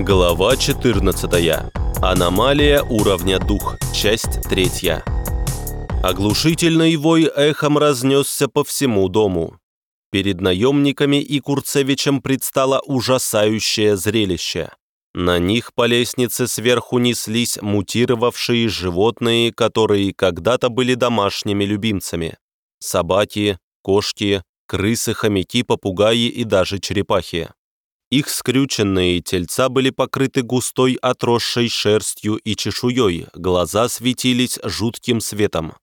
Глава 14. Аномалия уровня дух. Часть 3. Оглушительный вой эхом разнесся по всему дому. Перед наемниками и Курцевичем предстало ужасающее зрелище. На них по лестнице сверху неслись мутировавшие животные, которые когда-то были домашними любимцами. Собаки, кошки, крысы, хомяки, попугаи и даже черепахи. Их скрюченные тельца были покрыты густой отросшей шерстью и чешуей, глаза светились жутким светом.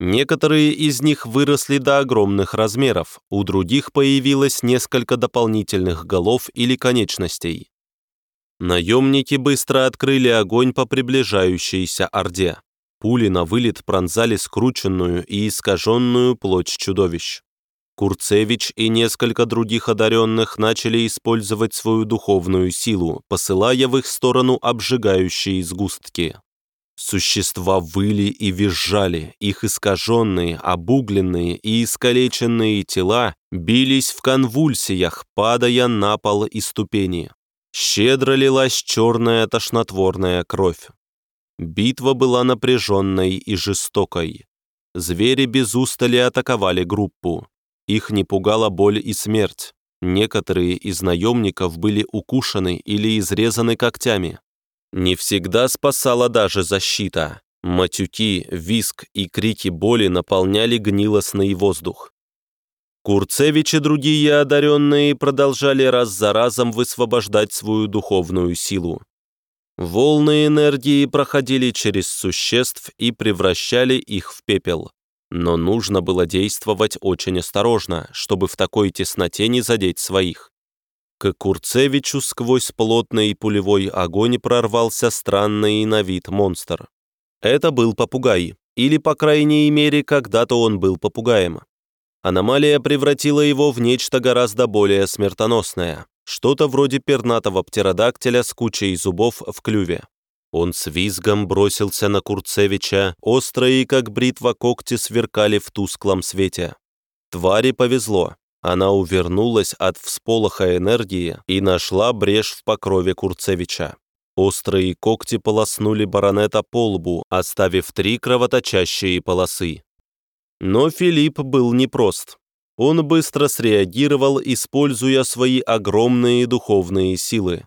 Некоторые из них выросли до огромных размеров, у других появилось несколько дополнительных голов или конечностей. Наемники быстро открыли огонь по приближающейся орде. Пули на вылет пронзали скрученную и искаженную плоть чудовищ. Курцевич и несколько других одаренных начали использовать свою духовную силу, посылая в их сторону обжигающие сгустки. Существа выли и визжали, их искаженные, обугленные и искалеченные тела бились в конвульсиях, падая на пол и ступени. Щедро лилась черная тошнотворная кровь. Битва была напряженной и жестокой. Звери без устали атаковали группу. Их не пугала боль и смерть. Некоторые из наемников были укушены или изрезаны когтями. Не всегда спасала даже защита. Матюки, виск и крики боли наполняли гнилостный воздух. Курцевич и другие одаренные продолжали раз за разом высвобождать свою духовную силу. Волны энергии проходили через существ и превращали их в пепел. Но нужно было действовать очень осторожно, чтобы в такой тесноте не задеть своих. К Курцевичу сквозь плотный пулевой огонь прорвался странный на вид монстр. Это был попугай, или, по крайней мере, когда-то он был попугаем. Аномалия превратила его в нечто гораздо более смертоносное, что-то вроде пернатого птеродактиля с кучей зубов в клюве. Он с визгом бросился на Курцевича, острые, как бритва, когти сверкали в тусклом свете. Твари повезло. Она увернулась от всполоха энергии и нашла брешь в покрове Курцевича. Острые когти полоснули баронета по лбу, оставив три кровоточащие полосы. Но Филипп был непрост. Он быстро среагировал, используя свои огромные духовные силы.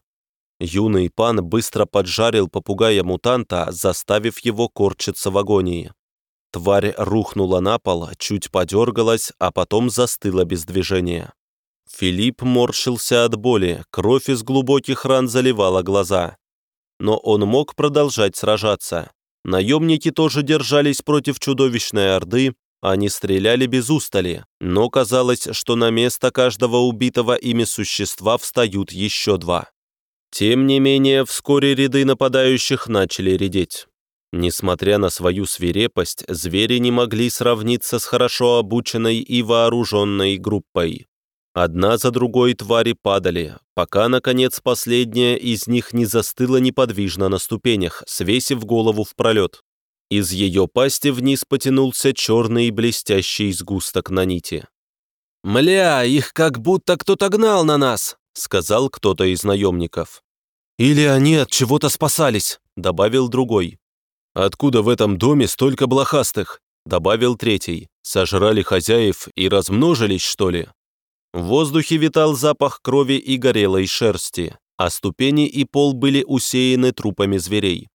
Юный пан быстро поджарил попугая-мутанта, заставив его корчиться в агонии. Тварь рухнула на пол, чуть подергалась, а потом застыла без движения. Филипп морщился от боли, кровь из глубоких ран заливала глаза. Но он мог продолжать сражаться. Наемники тоже держались против чудовищной орды, они стреляли без устали, но казалось, что на место каждого убитого ими существа встают еще два. Тем не менее, вскоре ряды нападающих начали редеть. Несмотря на свою свирепость, звери не могли сравниться с хорошо обученной и вооруженной группой. Одна за другой твари падали, пока, наконец, последняя из них не застыла неподвижно на ступенях, свесив голову в пролет. Из ее пасти вниз потянулся черный блестящий сгусток на нити. «Мля, их как будто кто-то гнал на нас!» Сказал кто-то из наемников. «Или они от чего-то спасались», — добавил другой. «Откуда в этом доме столько блохастых?» — добавил третий. «Сожрали хозяев и размножились, что ли?» В воздухе витал запах крови и горелой шерсти, а ступени и пол были усеяны трупами зверей.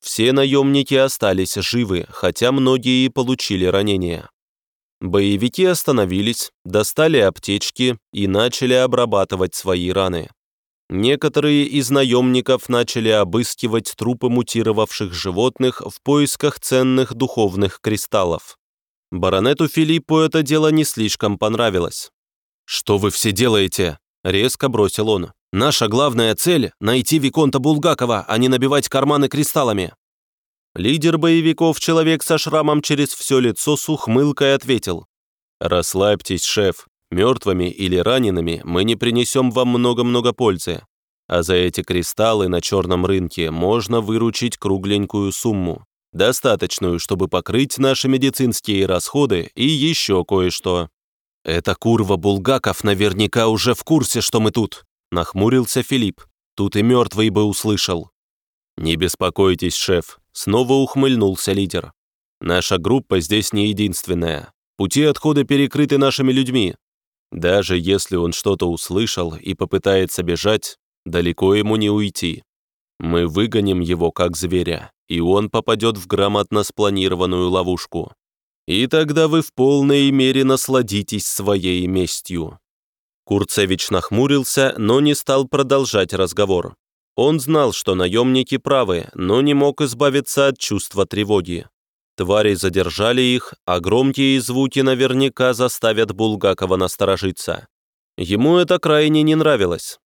Все наемники остались живы, хотя многие получили ранения. Боевики остановились, достали аптечки и начали обрабатывать свои раны. Некоторые из наемников начали обыскивать трупы мутировавших животных в поисках ценных духовных кристаллов. Баронету Филиппу это дело не слишком понравилось. «Что вы все делаете?» — резко бросил он. «Наша главная цель — найти Виконта Булгакова, а не набивать карманы кристаллами». Лидер боевиков, человек со шрамом через все лицо с ухмылкой ответил. «Расслабьтесь, шеф. Мертвыми или ранеными мы не принесем вам много-много пользы. А за эти кристаллы на черном рынке можно выручить кругленькую сумму. Достаточную, чтобы покрыть наши медицинские расходы и еще кое-что». «Это курва Булгаков наверняка уже в курсе, что мы тут», нахмурился Филипп. Тут и мертвый бы услышал». «Не беспокойтесь, шеф», — снова ухмыльнулся лидер. «Наша группа здесь не единственная. Пути отхода перекрыты нашими людьми. Даже если он что-то услышал и попытается бежать, далеко ему не уйти. Мы выгоним его как зверя, и он попадет в грамотно спланированную ловушку. И тогда вы в полной мере насладитесь своей местью». Курцевич нахмурился, но не стал продолжать разговор. Он знал, что наемники правы, но не мог избавиться от чувства тревоги. Твари задержали их, а громкие звуки наверняка заставят Булгакова насторожиться. Ему это крайне не нравилось.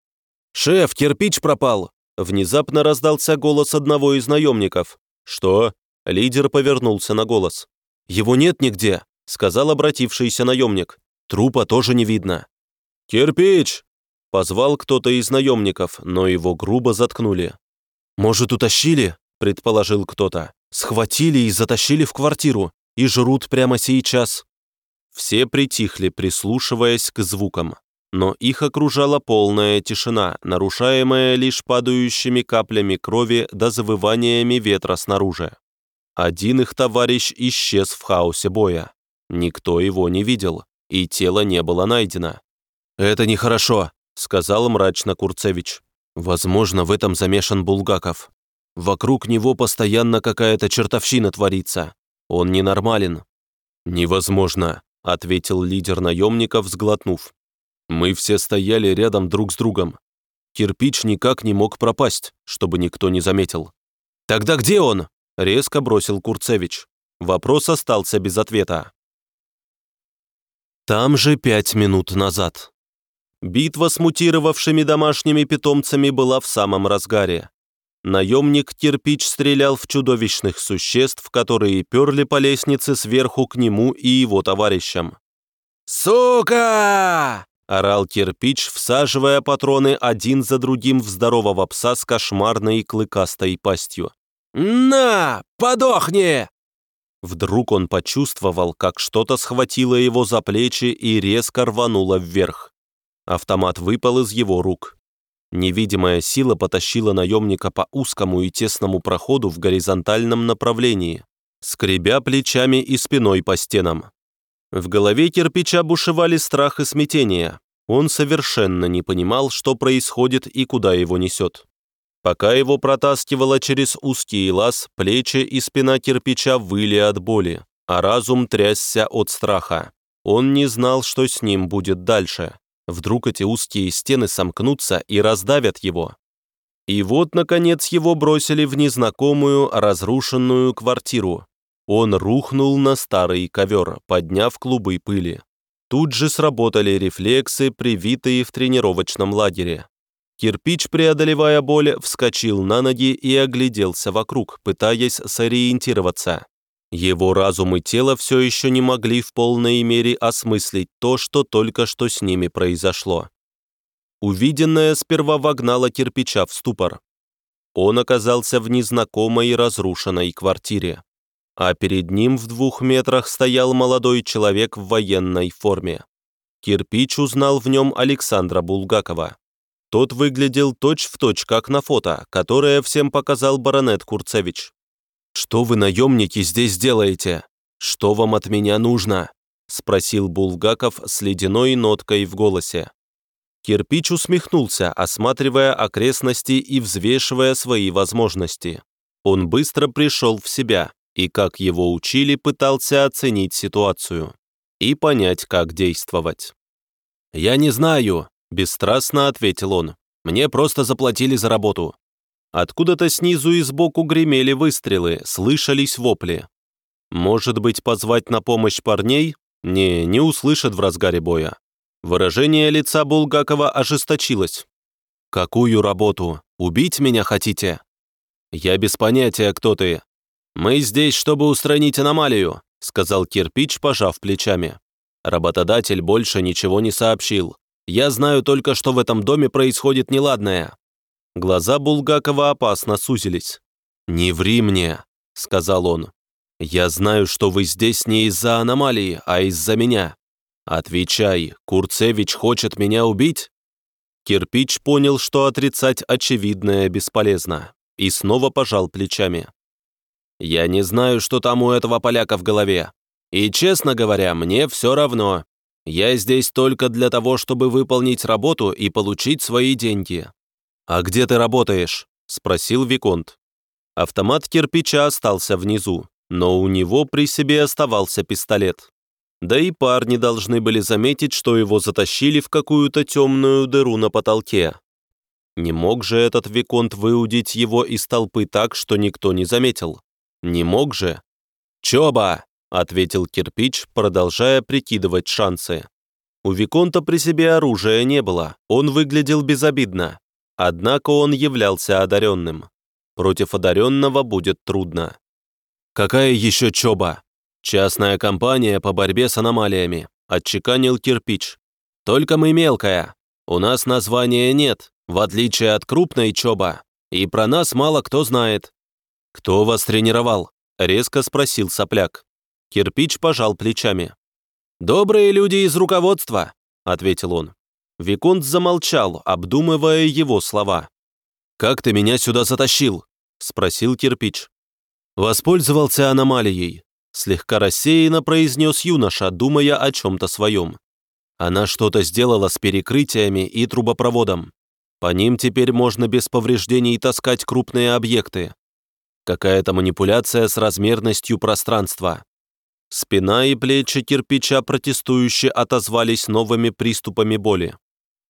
«Шеф, кирпич пропал!» Внезапно раздался голос одного из наемников. «Что?» Лидер повернулся на голос. «Его нет нигде», — сказал обратившийся наемник. «Трупа тоже не видно». «Кирпич!» — позвал кто-то из наемников, но его грубо заткнули. «Может, утащили?» — предположил кто-то. Схватили и затащили в квартиру, и жрут прямо сейчас». Все притихли, прислушиваясь к звукам, но их окружала полная тишина, нарушаемая лишь падающими каплями крови до завываниями ветра снаружи. Один их товарищ исчез в хаосе боя. Никто его не видел, и тело не было найдено. «Это нехорошо», — сказал мрачно Курцевич. «Возможно, в этом замешан Булгаков. Вокруг него постоянно какая-то чертовщина творится. Он ненормален». «Невозможно», — ответил лидер наемников, сглотнув. «Мы все стояли рядом друг с другом. Кирпич никак не мог пропасть, чтобы никто не заметил». «Тогда где он?» — резко бросил Курцевич. Вопрос остался без ответа. Там же пять минут назад. Битва с мутировавшими домашними питомцами была в самом разгаре. Наемник Кирпич стрелял в чудовищных существ, которые перли по лестнице сверху к нему и его товарищам. «Сука!» – орал Кирпич, всаживая патроны один за другим в здорового пса с кошмарной клыкастой пастью. «На, подохни!» Вдруг он почувствовал, как что-то схватило его за плечи и резко рвануло вверх. Автомат выпал из его рук. Невидимая сила потащила наемника по узкому и тесному проходу в горизонтальном направлении, скребя плечами и спиной по стенам. В голове кирпича бушевали страх и смятение. Он совершенно не понимал, что происходит и куда его несет. Пока его протаскивало через узкий лаз, плечи и спина кирпича выли от боли, а разум трясся от страха. Он не знал, что с ним будет дальше. Вдруг эти узкие стены сомкнутся и раздавят его. И вот, наконец, его бросили в незнакомую, разрушенную квартиру. Он рухнул на старый ковер, подняв клубы пыли. Тут же сработали рефлексы, привитые в тренировочном лагере. Кирпич, преодолевая боль, вскочил на ноги и огляделся вокруг, пытаясь сориентироваться. Его разум и тело все еще не могли в полной мере осмыслить то, что только что с ними произошло. Увиденное сперва вогнало кирпича в ступор. Он оказался в незнакомой и разрушенной квартире. А перед ним в двух метрах стоял молодой человек в военной форме. Кирпич узнал в нем Александра Булгакова. Тот выглядел точь-в-точь, точь, как на фото, которое всем показал баронет Курцевич. «Что вы, наемники, здесь делаете? Что вам от меня нужно?» — спросил Булгаков с ледяной ноткой в голосе. Кирпич усмехнулся, осматривая окрестности и взвешивая свои возможности. Он быстро пришел в себя и, как его учили, пытался оценить ситуацию и понять, как действовать. «Я не знаю», — бесстрастно ответил он. «Мне просто заплатили за работу. Откуда-то снизу и сбоку гремели выстрелы, слышались вопли. Может быть, позвать на помощь парней? Не, не услышат в разгаре боя. Выражение лица Булгакова ожесточилось. «Какую работу? Убить меня хотите?» «Я без понятия, кто ты. Мы здесь, чтобы устранить аномалию», сказал кирпич, пожав плечами. Работодатель больше ничего не сообщил. Я знаю только, что в этом доме происходит неладное. Глаза Булгакова опасно сузились. «Не ври мне», — сказал он. «Я знаю, что вы здесь не из-за аномалии, а из-за меня. Отвечай, Курцевич хочет меня убить?» Кирпич понял, что отрицать очевидное бесполезно, и снова пожал плечами. «Я не знаю, что там у этого поляка в голове. И, честно говоря, мне все равно. Я здесь только для того, чтобы выполнить работу и получить свои деньги». «А где ты работаешь?» – спросил Виконт. Автомат кирпича остался внизу, но у него при себе оставался пистолет. Да и парни должны были заметить, что его затащили в какую-то темную дыру на потолке. Не мог же этот Виконт выудить его из толпы так, что никто не заметил? Не мог же? «Чоба!» — ответил кирпич, продолжая прикидывать шансы. У Виконта при себе оружия не было, он выглядел безобидно. Однако он являлся одаренным. Против одаренного будет трудно. «Какая еще чоба?» «Частная компания по борьбе с аномалиями», — отчеканил кирпич. «Только мы мелкая. У нас названия нет, в отличие от крупной чоба. И про нас мало кто знает». «Кто вас тренировал?» — резко спросил сопляк. Кирпич пожал плечами. «Добрые люди из руководства», — ответил он. Виконт замолчал, обдумывая его слова. «Как ты меня сюда затащил?» — спросил Кирпич. «Воспользовался аномалией. Слегка рассеянно произнес юноша, думая о чем-то своем. Она что-то сделала с перекрытиями и трубопроводом. По ним теперь можно без повреждений таскать крупные объекты. Какая-то манипуляция с размерностью пространства. Спина и плечи кирпича протестующе отозвались новыми приступами боли.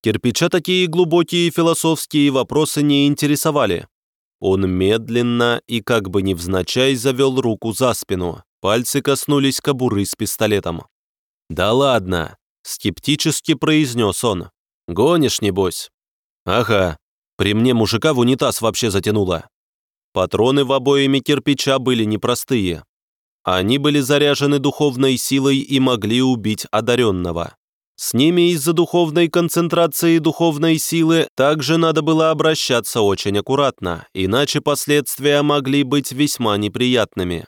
Кирпича такие глубокие философские вопросы не интересовали. Он медленно и как бы невзначай завел руку за спину. Пальцы коснулись кобуры с пистолетом. «Да ладно!» — скептически произнес он. «Гонишь, небось?» «Ага. При мне мужика в унитаз вообще затянуло». Патроны в обоими кирпича были непростые. Они были заряжены духовной силой и могли убить одаренного. С ними из-за духовной концентрации духовной силы также надо было обращаться очень аккуратно, иначе последствия могли быть весьма неприятными.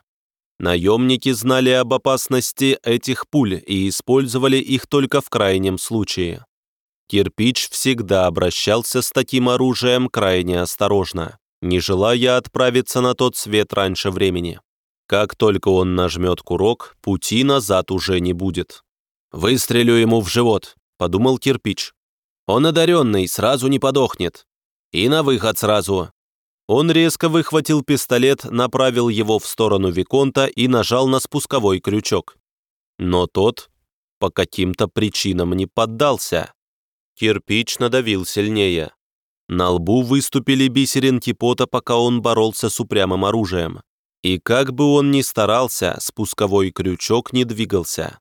Наемники знали об опасности этих пуль и использовали их только в крайнем случае. Кирпич всегда обращался с таким оружием крайне осторожно, не желая отправиться на тот свет раньше времени. Как только он нажмет курок, пути назад уже не будет. «Выстрелю ему в живот», — подумал Кирпич. «Он одаренный, сразу не подохнет. И на выход сразу. Он резко выхватил пистолет, направил его в сторону Виконта и нажал на спусковой крючок. Но тот по каким-то причинам не поддался. Кирпич надавил сильнее. На лбу выступили бисеринки пота, пока он боролся с упрямым оружием. И как бы он ни старался, спусковой крючок не двигался.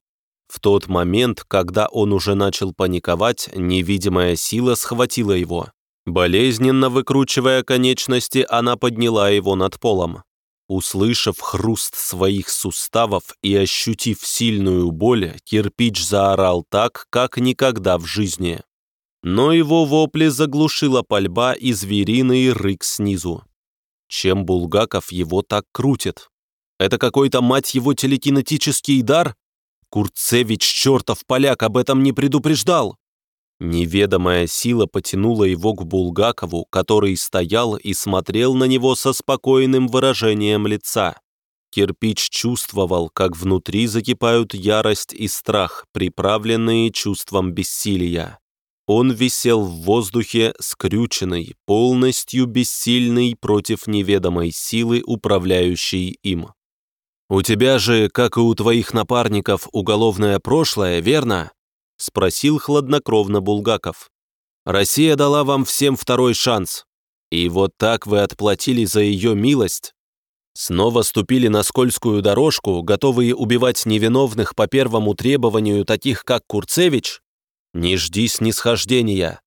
В тот момент, когда он уже начал паниковать, невидимая сила схватила его. Болезненно выкручивая конечности, она подняла его над полом. Услышав хруст своих суставов и ощутив сильную боль, кирпич заорал так, как никогда в жизни. Но его вопли заглушила пальба и звериный рык снизу. Чем Булгаков его так крутит? Это какой-то, мать его, телекинетический дар? Курцевич, чертов поляк, об этом не предупреждал. Неведомая сила потянула его к Булгакову, который стоял и смотрел на него со спокойным выражением лица. Кирпич чувствовал, как внутри закипают ярость и страх, приправленные чувством бессилия. Он висел в воздухе, скрюченный, полностью бессильный против неведомой силы, управляющей им. «У тебя же, как и у твоих напарников, уголовное прошлое, верно?» — спросил хладнокровно Булгаков. «Россия дала вам всем второй шанс. И вот так вы отплатили за ее милость. Снова ступили на скользкую дорожку, готовые убивать невиновных по первому требованию таких, как Курцевич? Не жди снисхождения».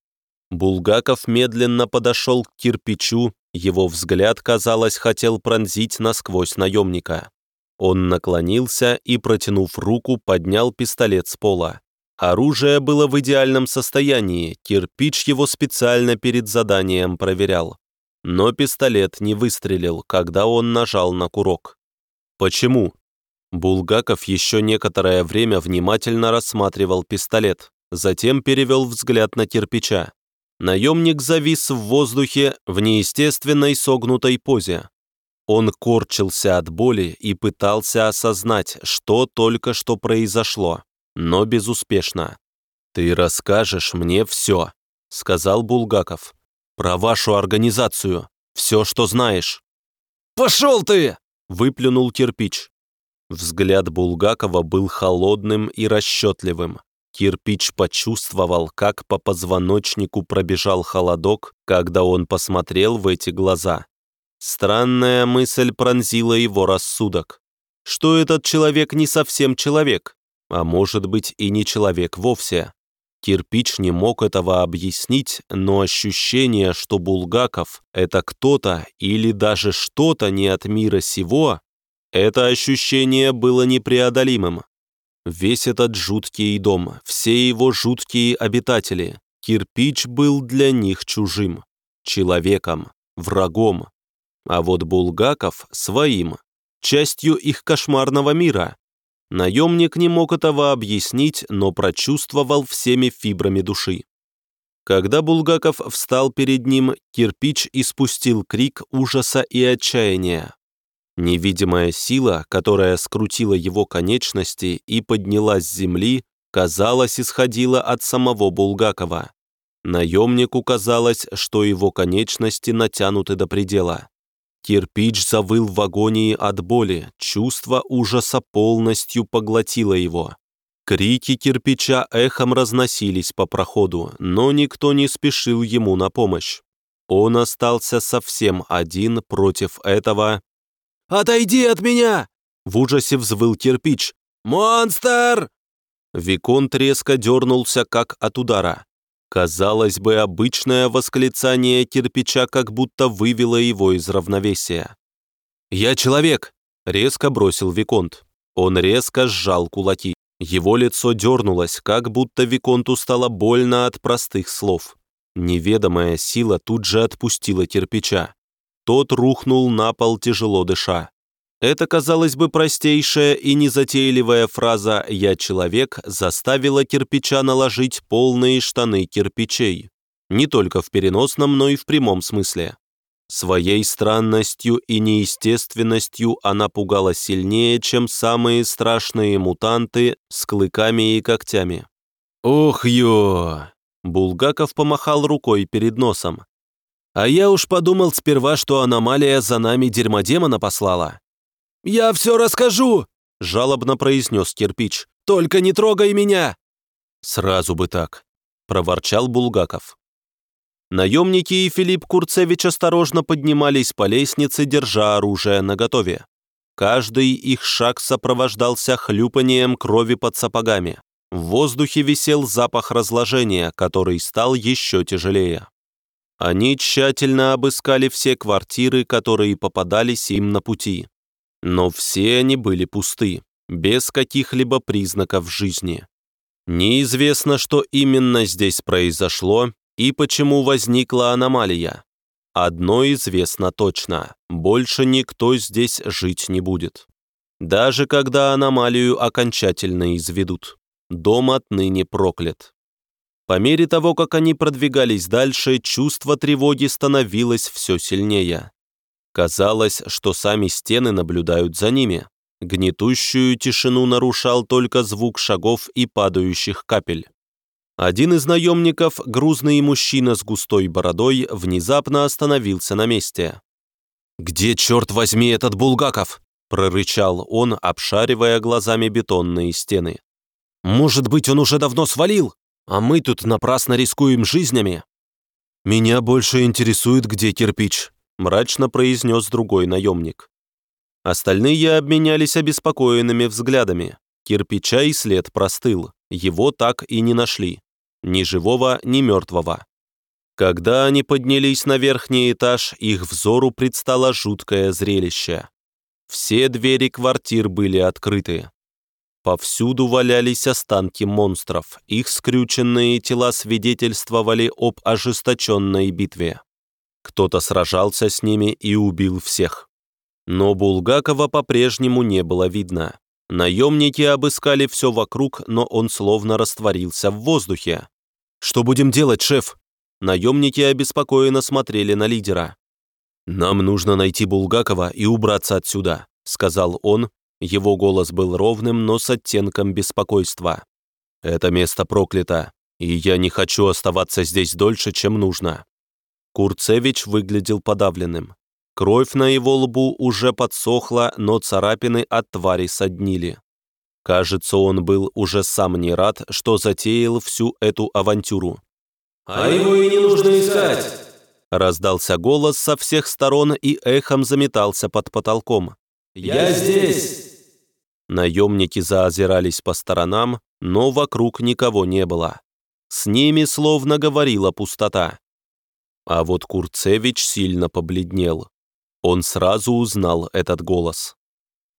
Булгаков медленно подошел к кирпичу, его взгляд, казалось, хотел пронзить насквозь наемника. Он наклонился и, протянув руку, поднял пистолет с пола. Оружие было в идеальном состоянии, кирпич его специально перед заданием проверял. Но пистолет не выстрелил, когда он нажал на курок. Почему? Булгаков еще некоторое время внимательно рассматривал пистолет, затем перевел взгляд на кирпича. Наемник завис в воздухе в неестественной согнутой позе. Он корчился от боли и пытался осознать, что только что произошло, но безуспешно. «Ты расскажешь мне все», — сказал Булгаков. «Про вашу организацию. Все, что знаешь». «Пошел ты!» — выплюнул кирпич. Взгляд Булгакова был холодным и расчетливым. Кирпич почувствовал, как по позвоночнику пробежал холодок, когда он посмотрел в эти глаза. Странная мысль пронзила его рассудок. Что этот человек не совсем человек, а может быть и не человек вовсе. Кирпич не мог этого объяснить, но ощущение, что Булгаков — это кто-то или даже что-то не от мира сего, это ощущение было непреодолимым. Весь этот жуткий дом, все его жуткие обитатели, кирпич был для них чужим, человеком, врагом. А вот Булгаков — своим, частью их кошмарного мира. Наемник не мог этого объяснить, но прочувствовал всеми фибрами души. Когда Булгаков встал перед ним, кирпич испустил крик ужаса и отчаяния. Невидимая сила, которая скрутила его конечности и подняла с земли, казалось, исходила от самого Булгакова. Наемнику казалось, что его конечности натянуты до предела. Кирпич завыл в агонии от боли, чувство ужаса полностью поглотило его. Крики кирпича эхом разносились по проходу, но никто не спешил ему на помощь. Он остался совсем один против этого. «Отойди от меня!» В ужасе взвыл кирпич. «Монстр!» Виконт резко дернулся, как от удара. Казалось бы, обычное восклицание кирпича как будто вывело его из равновесия. «Я человек!» — резко бросил Виконт. Он резко сжал кулаки. Его лицо дернулось, как будто Виконту стало больно от простых слов. Неведомая сила тут же отпустила кирпича. Тот рухнул на пол, тяжело дыша. Эта, казалось бы, простейшая и незатейливая фраза «я человек» заставила кирпича наложить полные штаны кирпичей. Не только в переносном, но и в прямом смысле. Своей странностью и неестественностью она пугала сильнее, чем самые страшные мутанты с клыками и когтями. «Ох, ё!» Булгаков помахал рукой перед носом. «А я уж подумал сперва, что аномалия за нами дерьмодемона послала. «Я все расскажу!» — жалобно произнес кирпич. «Только не трогай меня!» «Сразу бы так!» — проворчал Булгаков. Наемники и Филипп Курцевич осторожно поднимались по лестнице, держа оружие наготове. Каждый их шаг сопровождался хлюпанием крови под сапогами. В воздухе висел запах разложения, который стал еще тяжелее. Они тщательно обыскали все квартиры, которые попадались им на пути. Но все они были пусты, без каких-либо признаков жизни. Неизвестно, что именно здесь произошло и почему возникла аномалия. Одно известно точно – больше никто здесь жить не будет. Даже когда аномалию окончательно изведут. Дом отныне проклят. По мере того, как они продвигались дальше, чувство тревоги становилось все сильнее. Казалось, что сами стены наблюдают за ними. Гнетущую тишину нарушал только звук шагов и падающих капель. Один из наемников, грузный мужчина с густой бородой, внезапно остановился на месте. «Где, черт возьми, этот Булгаков?» – прорычал он, обшаривая глазами бетонные стены. «Может быть, он уже давно свалил, а мы тут напрасно рискуем жизнями?» «Меня больше интересует, где кирпич», мрачно произнес другой наемник. Остальные обменялись обеспокоенными взглядами. Кирпича и след простыл, его так и не нашли. Ни живого, ни мертвого. Когда они поднялись на верхний этаж, их взору предстало жуткое зрелище. Все двери квартир были открыты. Повсюду валялись останки монстров, их скрюченные тела свидетельствовали об ожесточенной битве. Кто-то сражался с ними и убил всех. Но Булгакова по-прежнему не было видно. Наемники обыскали все вокруг, но он словно растворился в воздухе. «Что будем делать, шеф?» Наемники обеспокоенно смотрели на лидера. «Нам нужно найти Булгакова и убраться отсюда», — сказал он. Его голос был ровным, но с оттенком беспокойства. «Это место проклято, и я не хочу оставаться здесь дольше, чем нужно». Курцевич выглядел подавленным. Кровь на его лбу уже подсохла, но царапины от твари соднили. Кажется, он был уже сам не рад, что затеял всю эту авантюру. «А его и не нужно искать!» Раздался голос со всех сторон и эхом заметался под потолком. «Я здесь!» Наемники заозирались по сторонам, но вокруг никого не было. С ними словно говорила пустота. А вот Курцевич сильно побледнел. Он сразу узнал этот голос.